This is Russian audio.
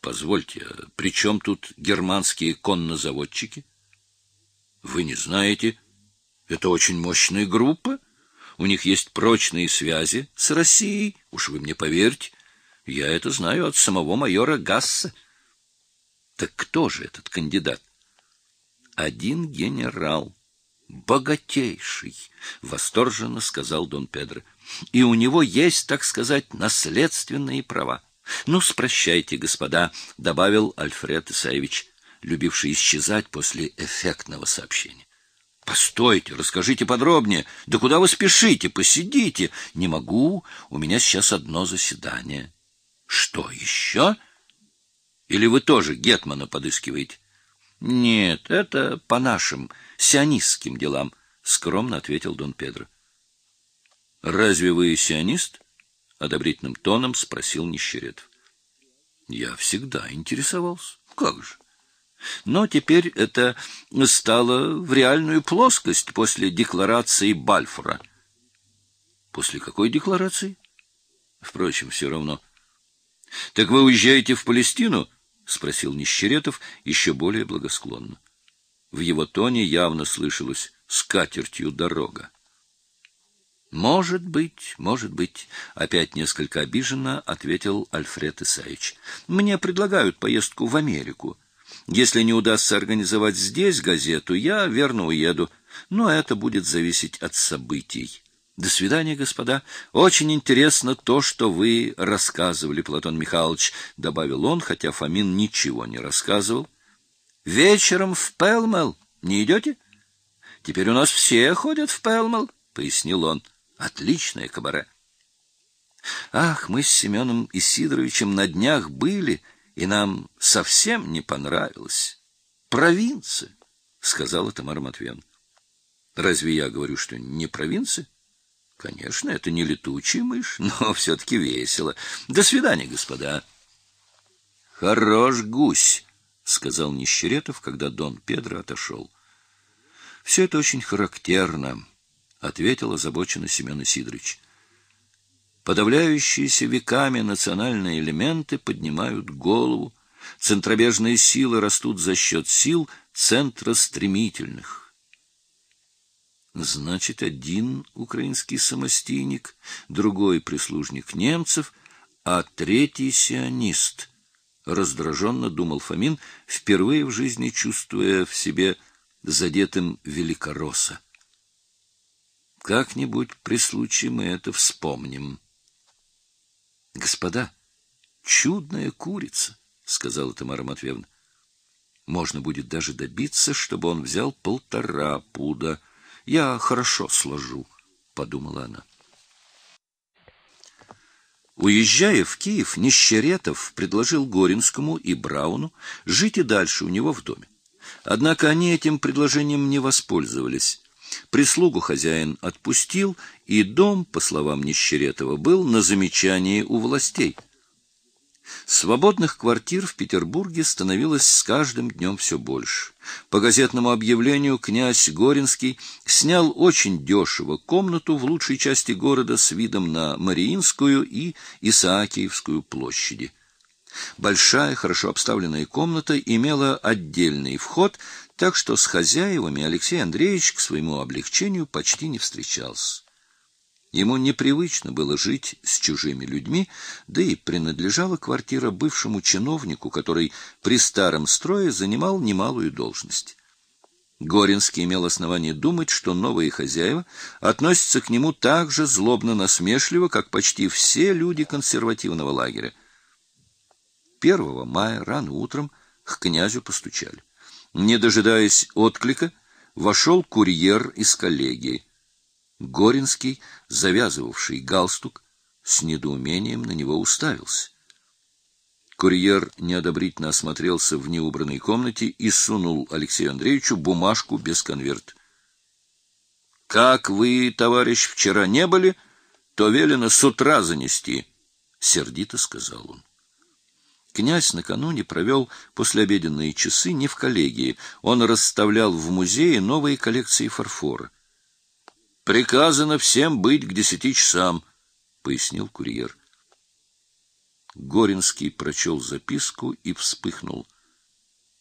Позвольте, а при чем тут германские коннозаводчики? Вы не знаете? Это очень мощная группа. У них есть прочные связи с Россией, уж вы мне поверьте. Я это знаю от самого майора Гасса. Так кто же этот кандидат? Один генерал, богатейший, восторженно сказал Дон Педро. И у него есть, так сказать, наследственные права. Ну, спрощайте, господа, добавил Альфред Исаевич, любивший исчезать после эффектного сообщения. Постойте, расскажите подробнее. Да куда вы спешите? Посидите. Не могу, у меня сейчас одно заседание. Что еще? Или вы тоже гетмана подыскиваете? Нет, это по нашим сионистским делам, скромно ответил Дон Педро. Разве вы сионист? Одобрительным тоном спросил Нищеретов. Я всегда интересовался. Как же? Но теперь это стало в реальную плоскость после декларации Бальфура. После какой декларации? Впрочем, все равно. Так вы уезжаете в Палестину? спросил Нищеретов еще более благосклонно. В его тоне явно слышалось скатертью дорога. Может быть, может быть, опять несколько обиженно ответил Альфред Исаевич. Мне предлагают поездку в Америку. Если не удастся организовать здесь газету, я верно уеду, но это будет зависеть от событий. До свидания, господа. Очень интересно то, что вы рассказывали, Платон Михайлович, добавил он, хотя Фомин ничего не рассказывал. Вечером в Пелмел не идете? Теперь у нас все ходят в Пелмел, пояснил он. Отличное кабаре. Ах, мы с Семеном Исидоровичем на днях были, и нам совсем не понравилось. Провинция, сказала Тамара Матвеевна. Разве я говорю, что не провинция? Конечно, это не летучая мышь, но все таки весело. До свидания, господа. Хорош гусь, сказал Нищеретов, когда Дон Педро отошел. Все это очень характерно ответил озабоченно Семен Сидорович. Подавляющиеся веками национальные элементы поднимают голову, центробежные силы растут за счет сил центростремительных. Значит, один украинский самостийник, другой прислужник немцев, а третий сионист. Раздраженно думал Фомин, впервые в жизни чувствуя в себе задетым великоросса. Как-нибудь при случае мы это вспомним. Господа, чудная курица, сказала Тамара Матвеевна. Можно будет даже добиться, чтобы он взял полтора пуда. Я хорошо сложу, подумала она. Уезжая в Киев, Нищеретов предложил Горинскому и Брауну жить и дальше у него в доме. Однако они этим предложением не воспользовались. Прислугу хозяин отпустил, и дом, по словам Нищеретова, был на замечании у властей. Свободных квартир в Петербурге становилось с каждым днем все больше. По газетному объявлению князь Горинский снял очень дешево комнату в лучшей части города с видом на Мариинскую и Исаакиевскую площади. Большая, хорошо обставленная комната имела отдельный вход, так что с хозяевами Алексей Андреевич к своему облегчению почти не встречался. Ему непривычно было жить с чужими людьми, да и принадлежала квартира бывшему чиновнику, который при старом строе занимал немалую должность. Горинский имел основание думать, что новые хозяева относятся к нему так же злобно-насмешливо, как почти все люди консервативного лагеря. 1 мая рано утром к князю постучали. Не дожидаясь отклика, вошел курьер из коллегии. Горинский, завязывавший галстук, с недоумением на него уставился. Курьер неодобрительно осмотрелся в неубранной комнате и сунул Алексею Андреевичу бумажку без конверта. Как вы, товарищ, вчера не были, то велено с утра занести, сердито сказал он. Князь накануне провел послеобеденные часы не в коллегии. Он расставлял в музее новые коллекции фарфора. Приказано всем быть к десяти часам, пояснил курьер. Горинский прочел записку и вспыхнул —